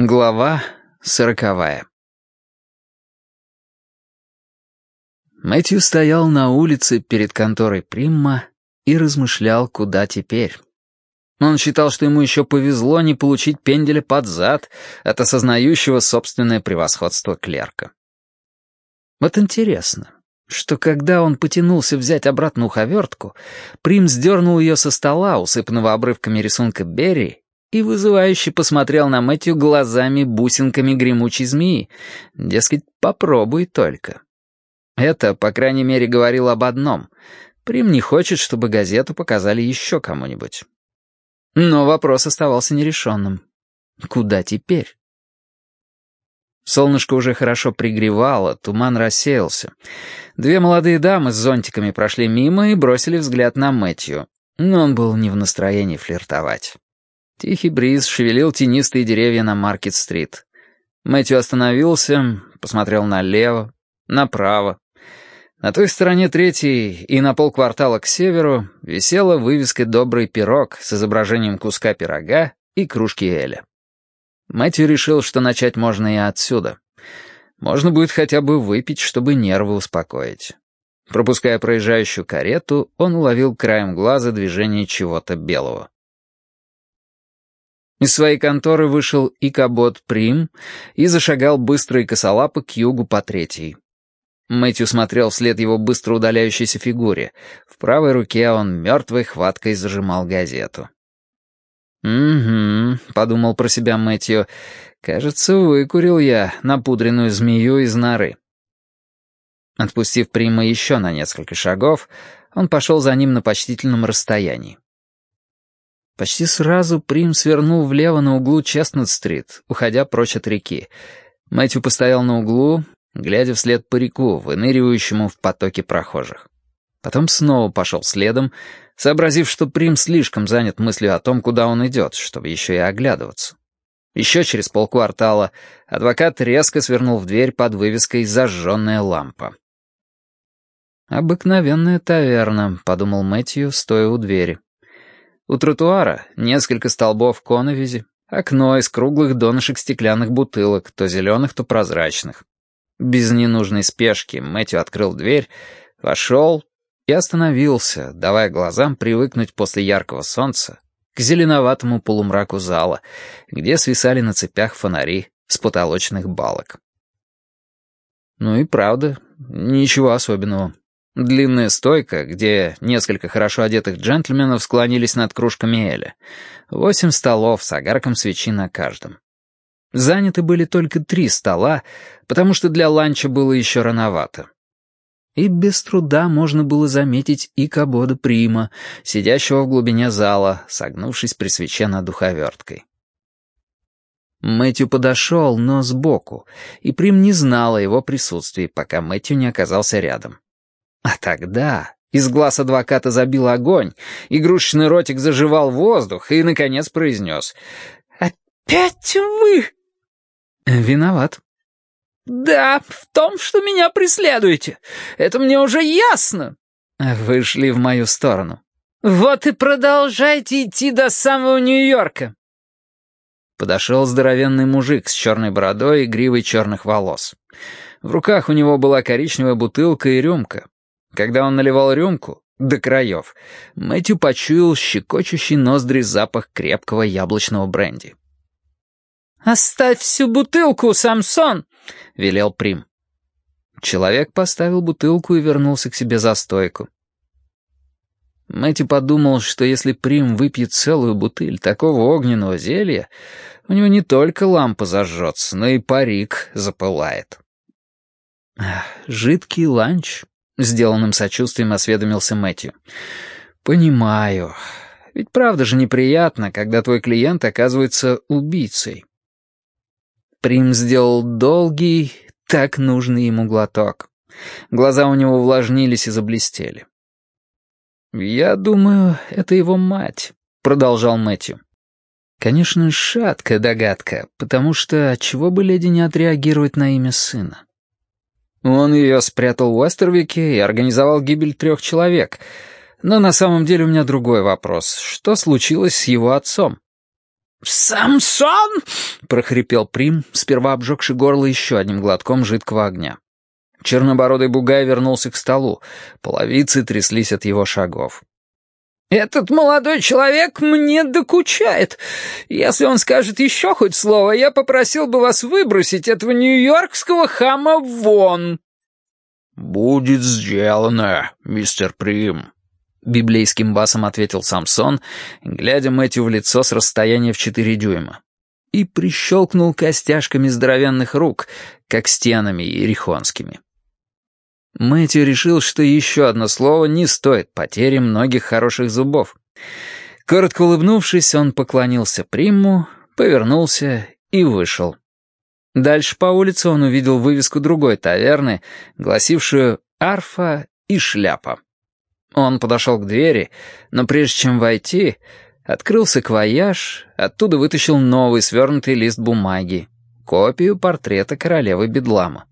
Глава сороковая Мэтью стоял на улице перед конторой Примма и размышлял, куда теперь. Он считал, что ему еще повезло не получить пенделя под зад от осознающего собственное превосходство клерка. Вот интересно, что когда он потянулся взять обратно уховертку, Прим сдернул ее со стола, усыпанного обрывками рисунка Берри, и вызывающе посмотрел на Мэтью глазами-бусинками гремучей змеи. Дескать, попробуй только. Это, по крайней мере, говорил об одном. Прим не хочет, чтобы газету показали еще кому-нибудь. Но вопрос оставался нерешенным. Куда теперь? Солнышко уже хорошо пригревало, туман рассеялся. Две молодые дамы с зонтиками прошли мимо и бросили взгляд на Мэтью, но он был не в настроении флиртовать. Тихий бриз шевелил тенистые деревья на Маркет-стрит. Мэтью остановился, посмотрел налево, направо. На той стороне третьей и на полквартала к северу висела вывеска «Добрый пирог» с изображением куска пирога и кружки Эля. Мэтью решил, что начать можно и отсюда. Можно будет хотя бы выпить, чтобы нервы успокоить. Пропуская проезжающую карету, он уловил краем глаза движение чего-то белого. Из своей конторы вышел Икабот Прим и зашагал быстро и косолапо к югу по третьей. Мэтью смотрел вслед его быстро удаляющейся фигуре. В правой руке он мертвой хваткой зажимал газету. «Угу», — подумал про себя Мэтью, — «кажется, выкурил я напудренную змею из норы». Отпустив Прима еще на несколько шагов, он пошел за ним на почтительном расстоянии. Почти сразу Прим свернул влево на углу Честнут-стрит, уходя прочь от реки. Мэтью постоял на углу, глядя вслед парику, выныривающему в потоке прохожих. Потом снова пошел следом, сообразив, что Прим слишком занят мыслью о том, куда он идет, чтобы еще и оглядываться. Еще через полквартала адвокат резко свернул в дверь под вывеской «Зажженная лампа». «Обыкновенная таверна», — подумал Мэтью, стоя у двери. У тротуара несколько столбов коновизи, окно из круглых донышек стеклянных бутылок, то зеленых, то прозрачных. Без ненужной спешки Мэтью открыл дверь, вошел и остановился, давая глазам привыкнуть после яркого солнца к зеленоватому полумраку зала, где свисали на цепях фонари с потолочных балок. Ну и правда, ничего особенного. Длинная стойка, где несколько хорошо одетых джентльменов склонились над кружками Эля. Восемь столов с огарком свечи на каждом. Заняты были только три стола, потому что для ланча было еще рановато. И без труда можно было заметить и Кабода Прима, сидящего в глубине зала, согнувшись при свече над духоверткой. Мэтью подошел, но сбоку, и Прим не знал о его присутствии, пока Мэтью не оказался рядом. А тогда из глаз адвоката забил огонь, игрушечный ротик заживал воздух и, наконец, произнес «Опять вы?» «Виноват». «Да, в том, что меня преследуете. Это мне уже ясно». «Вы шли в мою сторону». «Вот и продолжайте идти до самого Нью-Йорка». Подошел здоровенный мужик с черной бородой и гривой черных волос. В руках у него была коричневая бутылка и рюмка. Когда он наливал рюмку, до краев, Мэтью почуял щекочущий ноздри запах крепкого яблочного бренди. «Оставь всю бутылку, Самсон!» — велел Прим. Человек поставил бутылку и вернулся к себе за стойку. Мэтью подумал, что если Прим выпьет целую бутыль такого огненного зелья, у него не только лампа зажжется, но и парик запылает. Жидкий ланч Сделанным сочувствием осведомился Мэтью. «Понимаю. Ведь правда же неприятно, когда твой клиент оказывается убийцей». Прим сделал долгий, так нужный ему глоток. Глаза у него увлажнились и заблестели. «Я думаю, это его мать», — продолжал Мэтью. Конечно, шаткая догадка, потому что чего бы леди не отреагировать на имя сына? Он ее спрятал в Уэстервике и организовал гибель трех человек. Но на самом деле у меня другой вопрос. Что случилось с его отцом? «Самсон!» — прохрипел Прим, сперва обжегший горло еще одним глотком жидкого огня. Чернобородый бугай вернулся к столу. Половицы тряслись от его шагов. «Этот молодой человек мне докучает. Если он скажет еще хоть слово, я попросил бы вас выбросить этого нью-йоркского хама вон». «Будет сделано, мистер Прим», — библейским басом ответил Самсон, глядя Мэтью в лицо с расстояния в четыре дюйма. И прищелкнул костяшками здоровенных рук, как стенами иерихонскими. Мэтью решил, что еще одно слово не стоит потери многих хороших зубов. Коротко улыбнувшись, он поклонился приму, повернулся и вышел. Дальше по улице он увидел вывеску другой таверны, гласившую «Арфа и шляпа». Он подошел к двери, но прежде чем войти, открылся квояж, оттуда вытащил новый свернутый лист бумаги, копию портрета королевы Бедлама.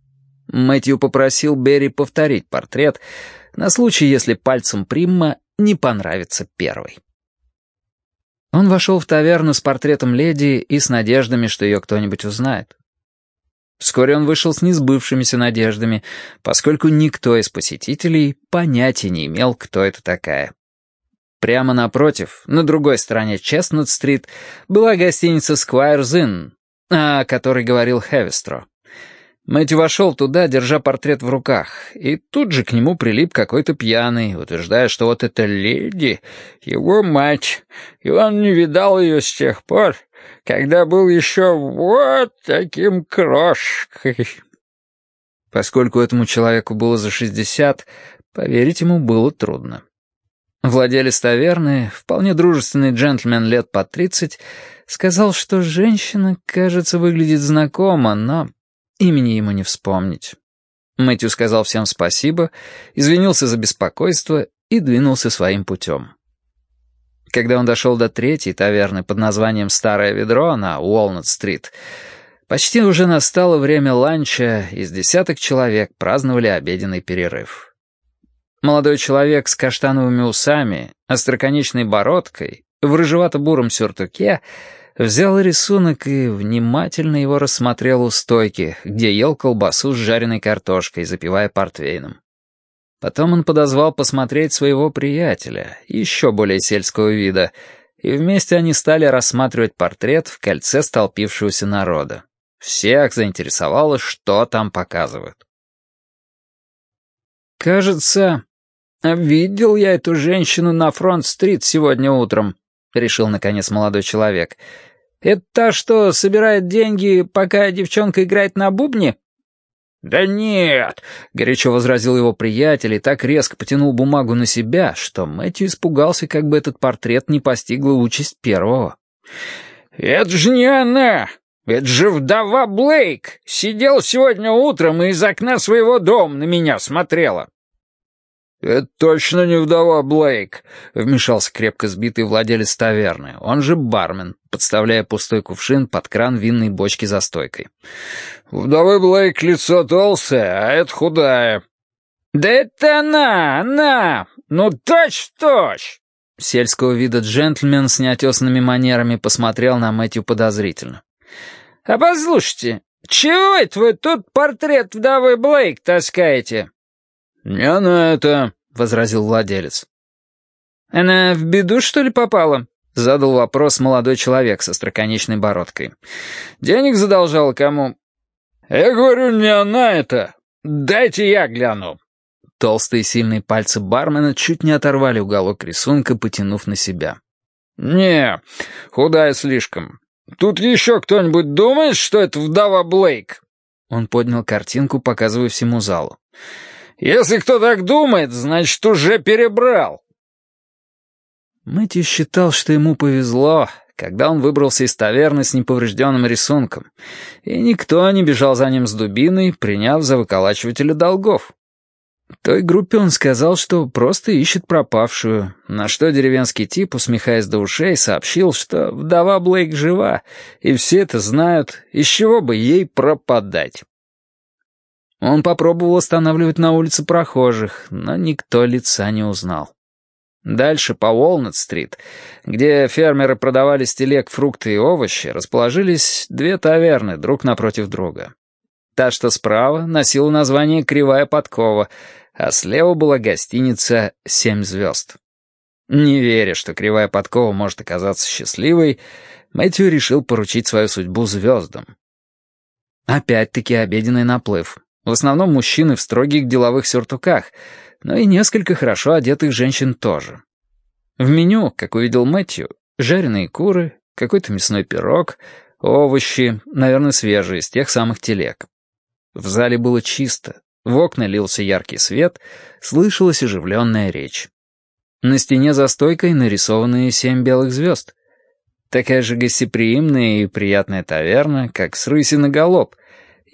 Мэтью попросил Берри повторить портрет на случай, если пальцем Примма не понравится первый. Он вошел в таверну с портретом леди и с надеждами, что ее кто-нибудь узнает. Вскоре он вышел с несбывшимися надеждами, поскольку никто из посетителей понятия не имел, кто это такая. Прямо напротив, на другой стороне Честнут-стрит, была гостиница Squire's Inn, о которой говорил Хевистро. Мэтью вошел туда, держа портрет в руках, и тут же к нему прилип какой-то пьяный, утверждая, что вот эта леди — его мать, и он не видал ее с тех пор, когда был еще вот таким крошкой. Поскольку этому человеку было за шестьдесят, поверить ему было трудно. Владелец таверны, вполне дружественный джентльмен лет по тридцать, сказал, что женщина, кажется, выглядит знакомо, но Имени ему не вспомнить. Мэтью сказал всем спасибо, извинился за беспокойство и двинулся своим путем. Когда он дошел до третьей таверны под названием «Старое ведро» на Уолнет-стрит, почти уже настало время ланча, и с десяток человек праздновали обеденный перерыв. Молодой человек с каштановыми усами, остроконечной бородкой, в рыжевато-буром сюртуке — Взял рисунок и внимательно его рассмотрел у стойки, где ел колбасу с жареной картошкой, запивая портвейном. Потом он подозвал посмотреть своего приятеля, еще более сельского вида, и вместе они стали рассматривать портрет в кольце столпившегося народа. Всех заинтересовало, что там показывают. «Кажется, видел я эту женщину на Фронт-стрит сегодня утром», — решил, наконец, молодой человек. «Это та, что собирает деньги, пока девчонка играет на бубне?» «Да нет!» — горячо возразил его приятель и так резко потянул бумагу на себя, что Мэтью испугался, как бы этот портрет не постигла участь первого. «Это же не она! Это же вдова Блейк! Сидела сегодня утром и из окна своего дома на меня смотрела!» «Это точно не вдова Блейк», — вмешался крепко сбитый владелец таверны, он же бармен, подставляя пустой кувшин под кран винной бочки за стойкой. «Вдовы Блейк лицо толстое, а это худая». «Да это она, она! Ну точь-точь!» Сельского вида джентльмен с неотесанными манерами посмотрел на Мэтью подозрительно. «А послушайте, чего это вы тут портрет вдовы Блейк таскаете?» «Не она это», — возразил владелец. «Она в беду, что ли, попала?» — задал вопрос молодой человек со строконечной бородкой. «Денег задолжал кому?» «Я говорю, не она это. Дайте я гляну». Толстые сильные пальцы бармена чуть не оторвали уголок рисунка, потянув на себя. «Не, худая слишком. Тут еще кто-нибудь думает, что это вдова Блейк?» Он поднял картинку, показывая всему залу. Если кто так думает, значит, уже перебрал». Мэтью считал, что ему повезло, когда он выбрался из таверны с неповрежденным рисунком, и никто не бежал за ним с дубиной, приняв за выколачивателя долгов. Той группе он сказал, что просто ищет пропавшую, на что деревенский тип, усмехаясь до ушей, сообщил, что вдова Блейк жива, и все это знают, из чего бы ей пропадать. Он попробовал останавливать на улице прохожих, но никто лица не узнал. Дальше по Уолнет-стрит, где фермеры продавали с фрукты и овощи, расположились две таверны друг напротив друга. Та, что справа, носила название «Кривая подкова», а слева была гостиница «Семь звезд». Не веря, что Кривая подкова может оказаться счастливой, Мэтью решил поручить свою судьбу звездам. Опять-таки обеденный наплыв. В основном мужчины в строгих деловых сюртуках — но и несколько хорошо одетых женщин тоже. В меню, как увидел Мэтью, жареные куры, какой-то мясной пирог, овощи, наверное, свежие, из тех самых телег. В зале было чисто, в окна лился яркий свет, слышалась оживленная речь. На стене за стойкой нарисованы семь белых звезд. Такая же гостеприимная и приятная таверна, как с рыси на галоп,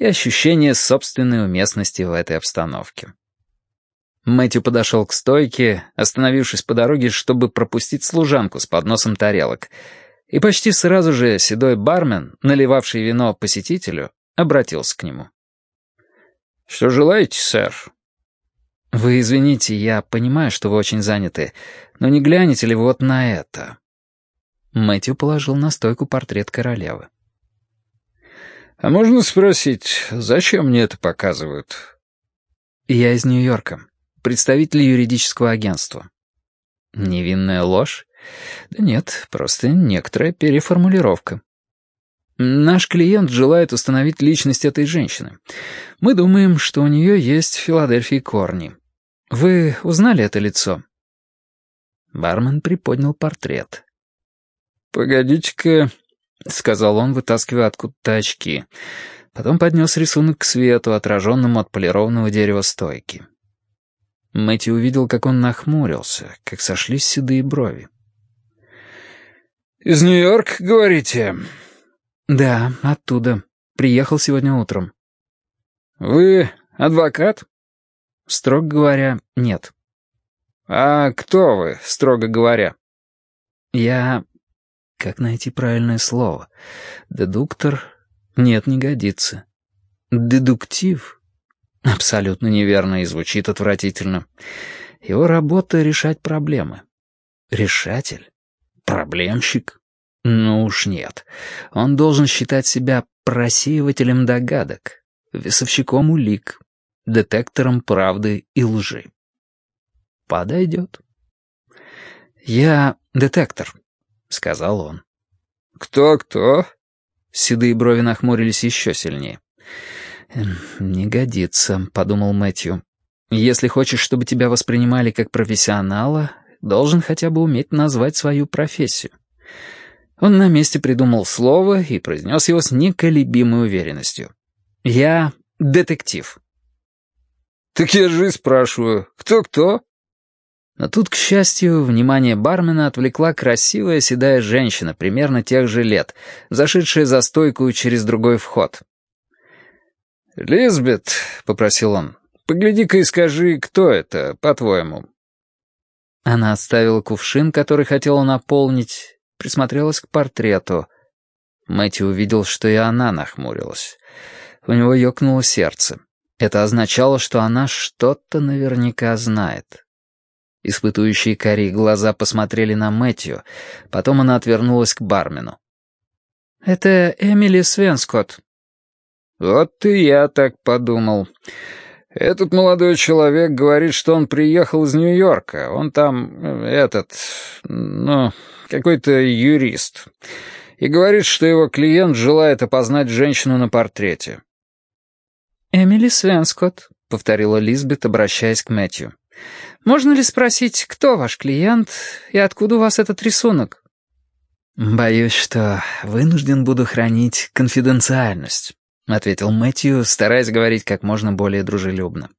и ощущение собственной уместности в этой обстановке. Мэтью подошел к стойке, остановившись по дороге, чтобы пропустить служанку с подносом тарелок. И почти сразу же седой бармен, наливавший вино посетителю, обратился к нему. «Что желаете, сэр?» «Вы извините, я понимаю, что вы очень заняты, но не глянете ли вы вот на это?» Мэтью положил на стойку портрет королевы. «А можно спросить, зачем мне это показывают?» «Я из Нью-Йорка представитель юридического агентства. Невинная ложь? Да нет, просто некоторая переформулировка. Наш клиент желает установить личность этой женщины. Мы думаем, что у нее есть в Филадельфии корни. Вы узнали это лицо?» Бармен приподнял портрет. «Погодите-ка», — сказал он, вытаскивая откуда-то очки. Потом поднес рисунок к свету, отраженному от полированного дерева стойки. Мэтью увидел, как он нахмурился, как сошлись седые брови. «Из Нью-Йорка, говорите?» «Да, оттуда. Приехал сегодня утром». «Вы адвокат?» «Строго говоря, нет». «А кто вы, строго говоря?» «Я... Как найти правильное слово? Дедуктор? Нет, не годится. Дедуктив?» Абсолютно неверно и звучит отвратительно. Его работа — решать проблемы. Решатель? Проблемщик? Ну уж нет. Он должен считать себя просеивателем догадок, весовщиком улик, детектором правды и лжи. Подойдет. «Я детектор», — сказал он. «Кто-кто?» Седые брови нахмурились еще сильнее. Эм, «Не годится», — подумал Мэтью. «Если хочешь, чтобы тебя воспринимали как профессионала, должен хотя бы уметь назвать свою профессию». Он на месте придумал слово и произнес его с неколебимой уверенностью. «Я детектив». «Так я же и спрашиваю, кто-кто?» Но тут, к счастью, внимание бармена отвлекла красивая седая женщина примерно тех же лет, зашедшая за стойку через другой вход. «Лизбет», — попросил он, — «погляди-ка и скажи, кто это, по-твоему?» Она отставила кувшин, который хотела наполнить, присмотрелась к портрету. Мэтью увидел, что и она нахмурилась. У него ёкнуло сердце. Это означало, что она что-то наверняка знает. Испытующие кори глаза посмотрели на Мэтью, потом она отвернулась к бармену. «Это Эмили Свенскотт», «Вот и я так подумал. Этот молодой человек говорит, что он приехал из Нью-Йорка. Он там, э, этот, ну, какой-то юрист. И говорит, что его клиент желает опознать женщину на портрете». «Эмили Свенскотт», — повторила Лизбет, обращаясь к Мэтью. «Можно ли спросить, кто ваш клиент и откуда у вас этот рисунок?» «Боюсь, что вынужден буду хранить конфиденциальность». — ответил Мэтью, стараясь говорить как можно более дружелюбно.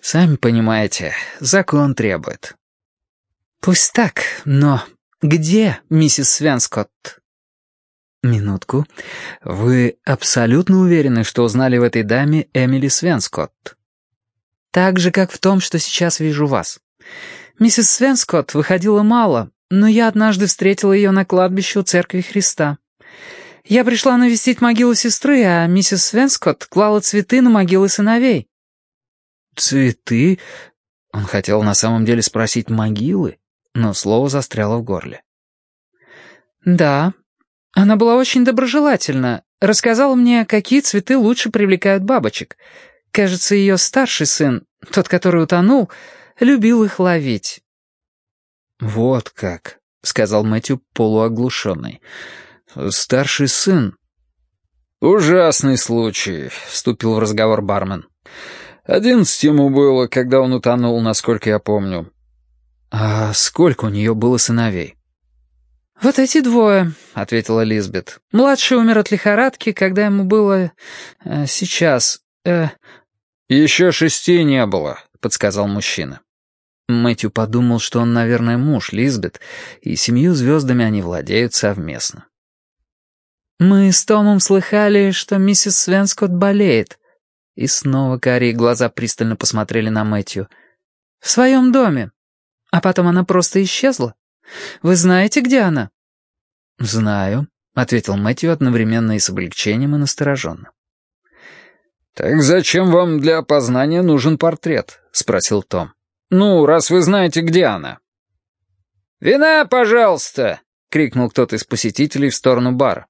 «Сами понимаете, закон требует». «Пусть так, но где миссис Свенскотт?» «Минутку. Вы абсолютно уверены, что узнали в этой даме Эмили Свенскотт?» «Так же, как в том, что сейчас вижу вас. Миссис Свенскотт выходила мало, но я однажды встретила ее на кладбище у Церкви Христа. Я пришла навестить могилу сестры, а миссис Свенскотт клала цветы на могилы сыновей». «Цветы?» Он хотел на самом деле спросить «могилы», но слово застряло в горле. «Да, она была очень доброжелательна. Рассказала мне, какие цветы лучше привлекают бабочек. Кажется, ее старший сын, тот, который утонул, любил их ловить». «Вот как», — сказал Мэтью полуоглушенный. «Старший сын». «Ужасный случай», — вступил в разговор бармен. «Одиннадцать ему было, когда он утонул, насколько я помню». «А сколько у нее было сыновей?» «Вот эти двое», — ответила Лизбет. «Младший умер от лихорадки, когда ему было... Э, сейчас... Э...» «Еще шести не было», — подсказал мужчина. Мэтью подумал, что он, наверное, муж Лизбет, и семью звездами они владеют совместно. «Мы с Томом слыхали, что миссис Свенскотт болеет». И снова карие глаза пристально посмотрели на Мэтью. «В своем доме. А потом она просто исчезла. Вы знаете, где она?» «Знаю», — ответил Мэтью одновременно и с облегчением, и настороженно. «Так зачем вам для опознания нужен портрет?» — спросил Том. «Ну, раз вы знаете, где она». «Вина, пожалуйста!» — крикнул кто-то из посетителей в сторону бара.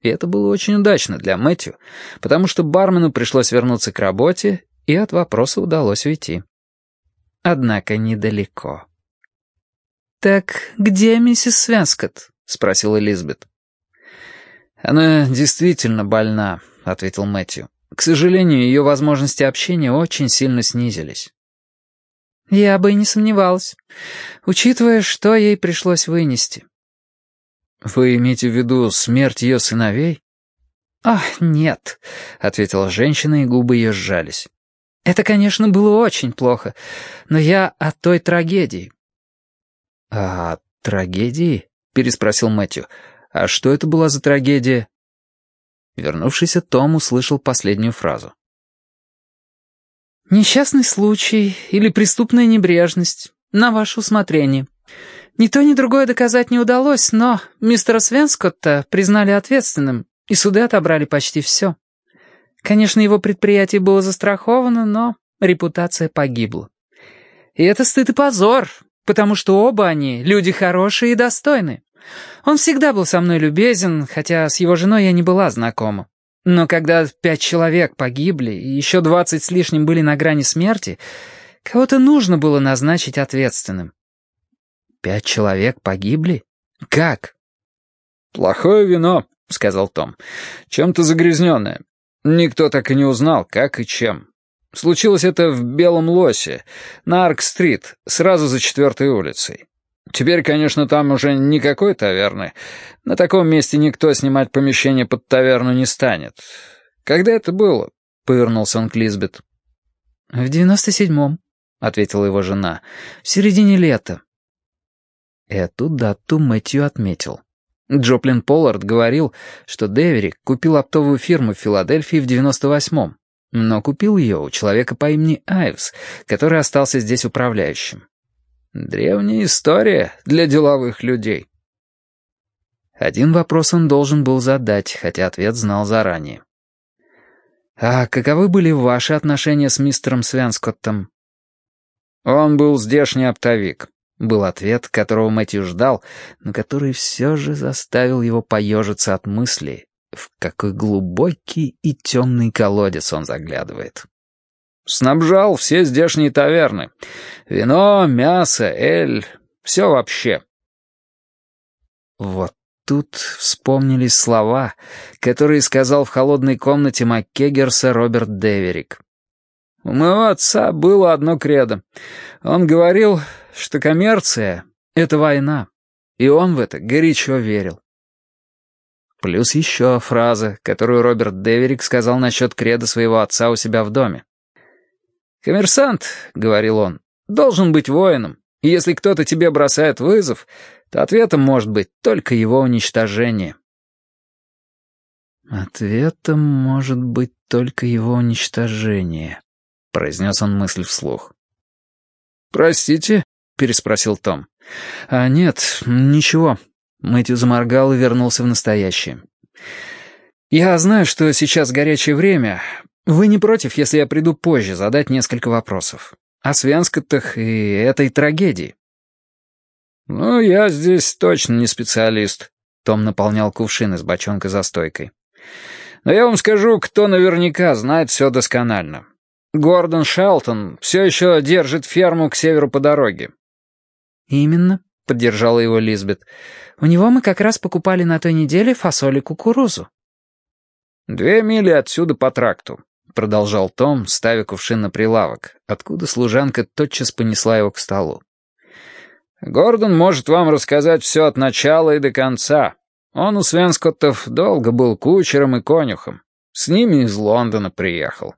И это было очень удачно для Мэтью, потому что бармену пришлось вернуться к работе, и от вопроса удалось уйти. Однако недалеко. «Так где миссис Свенскотт?» — спросила Элизабет. «Она действительно больна», — ответил Мэтью. «К сожалению, ее возможности общения очень сильно снизились». «Я бы и не сомневалась, учитывая, что ей пришлось вынести». «Вы имеете в виду смерть ее сыновей?» «Ах, нет», — ответила женщина, и губы ее сжались. «Это, конечно, было очень плохо, но я о той трагедии». «А трагедии?» — переспросил Мэтью. «А что это была за трагедия?» Вернувшийся Том услышал последнюю фразу. «Несчастный случай или преступная небрежность. На ваше усмотрение. Ни то, ни другое доказать не удалось, но мистера Свенскотта признали ответственным, и суды отобрали почти все. Конечно, его предприятие было застраховано, но репутация погибла. И это стыд и позор, потому что оба они люди хорошие и достойные. Он всегда был со мной любезен, хотя с его женой я не была знакома. Но когда пять человек погибли и еще двадцать с лишним были на грани смерти, кого-то нужно было назначить ответственным. «Пять человек погибли? Как?» «Плохое вино», — сказал Том. «Чем-то загрязненное. Никто так и не узнал, как и чем. Случилось это в Белом Лосе, на Арк-стрит, сразу за четвертой улицей. Теперь, конечно, там уже никакой таверны. На таком месте никто снимать помещение под таверну не станет. Когда это было?» — повернулся он к Лизбет. «В девяносто седьмом», — ответила его жена, — «в середине лета. Эту дату Мэтью отметил. Джоплин Поллард говорил, что Деверик купил оптовую фирму в Филадельфии в 98-м, но купил ее у человека по имени Айвс, который остался здесь управляющим. Древняя история для деловых людей. Один вопрос он должен был задать, хотя ответ знал заранее. «А каковы были ваши отношения с мистером Свянскоттом?» «Он был здешний оптовик. Был ответ, которого Мэтью ждал, но который все же заставил его поежиться от мысли, в какой глубокий и темный колодец он заглядывает. «Снабжал все здешние таверны. Вино, мясо, эль, все вообще». Вот тут вспомнились слова, которые сказал в холодной комнате МакКеггерса Роберт Деверик. У моего отца было одно кредо. Он говорил, что коммерция — это война, и он в это горячо верил. Плюс еще фраза, которую Роберт Деверик сказал насчет креда своего отца у себя в доме. «Коммерсант», — говорил он, — «должен быть воином, и если кто-то тебе бросает вызов, то ответом может быть только его уничтожение». «Ответом может быть только его уничтожение», — произнес он мысль вслух. «Простите?» — переспросил Том. «А нет, ничего». Мэтью заморгал и вернулся в настоящее. «Я знаю, что сейчас горячее время. Вы не против, если я приду позже задать несколько вопросов? О Свянскотах и этой трагедии?» «Ну, я здесь точно не специалист», — Том наполнял кувшин из бочонка за стойкой. «Но я вам скажу, кто наверняка знает все досконально. Гордон Шелтон все еще держит ферму к северу по дороге». «Именно», — поддержала его Лизбет. «У него мы как раз покупали на той неделе фасоль и кукурузу». «Две мили отсюда по тракту», — продолжал Том, ставя кувшин на прилавок, откуда служанка тотчас понесла его к столу. Гордон может вам рассказать все от начала и до конца. Он у Свенскоттов долго был кучером и конюхом. С ними из Лондона приехал».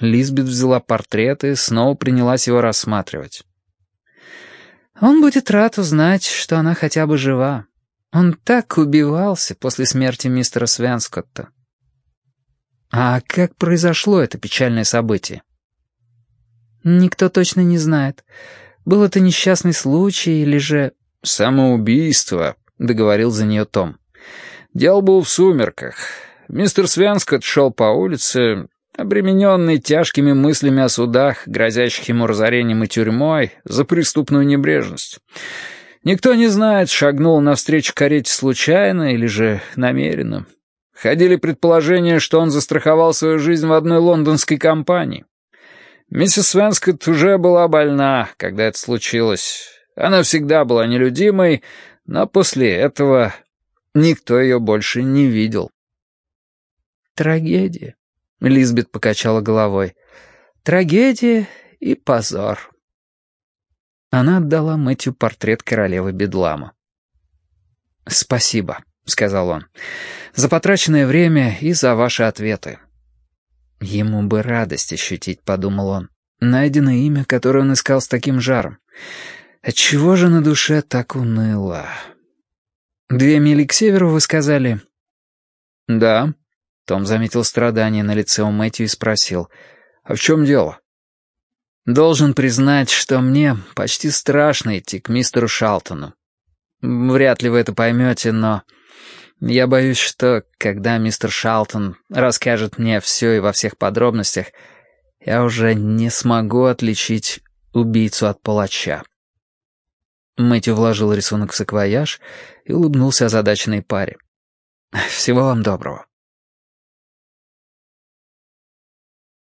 Лизбет взяла портрет и снова принялась его рассматривать. «Он будет рад узнать, что она хотя бы жива. Он так убивался после смерти мистера Свенскотта». «А как произошло это печальное событие?» «Никто точно не знает. Был это несчастный случай или же...» «Самоубийство», — договорил за нее Том. «Дело было в сумерках. Мистер Свянскот шел по улице, обремененный тяжкими мыслями о судах, грозящих ему разорением и тюрьмой, за преступную небрежность. Никто не знает, шагнул навстречу карете случайно или же намеренно. Ходили предположения, что он застраховал свою жизнь в одной лондонской компании. Миссис Свенскотт уже была больна, когда это случилось. Она всегда была нелюдимой, но после этого никто ее больше не видел. «Трагедия», — Лизбет покачала головой. «Трагедия и позор». Она отдала Мэтью портрет королевы Бедлама. «Спасибо», — сказал он, — «за потраченное время и за ваши ответы. Ему бы радость ощутить, подумал он. Найдено имя, которое он искал с таким жаром. Отчего же на душе так уныло? Две мили к северу, вы сказали? Да. Том заметил страдание на лице у Мэтью и спросил. А в чем дело? Должен признать, что мне почти страшно идти к мистеру Шалтону. Вряд ли вы это поймете, но... Я боюсь, что, когда мистер Шалтон расскажет мне все и во всех подробностях, я уже не смогу отличить убийцу от палача. Мэтью вложил рисунок в саквояж и улыбнулся озадаченной паре. «Всего вам доброго».